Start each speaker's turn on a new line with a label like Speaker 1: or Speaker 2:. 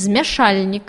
Speaker 1: змяшальнік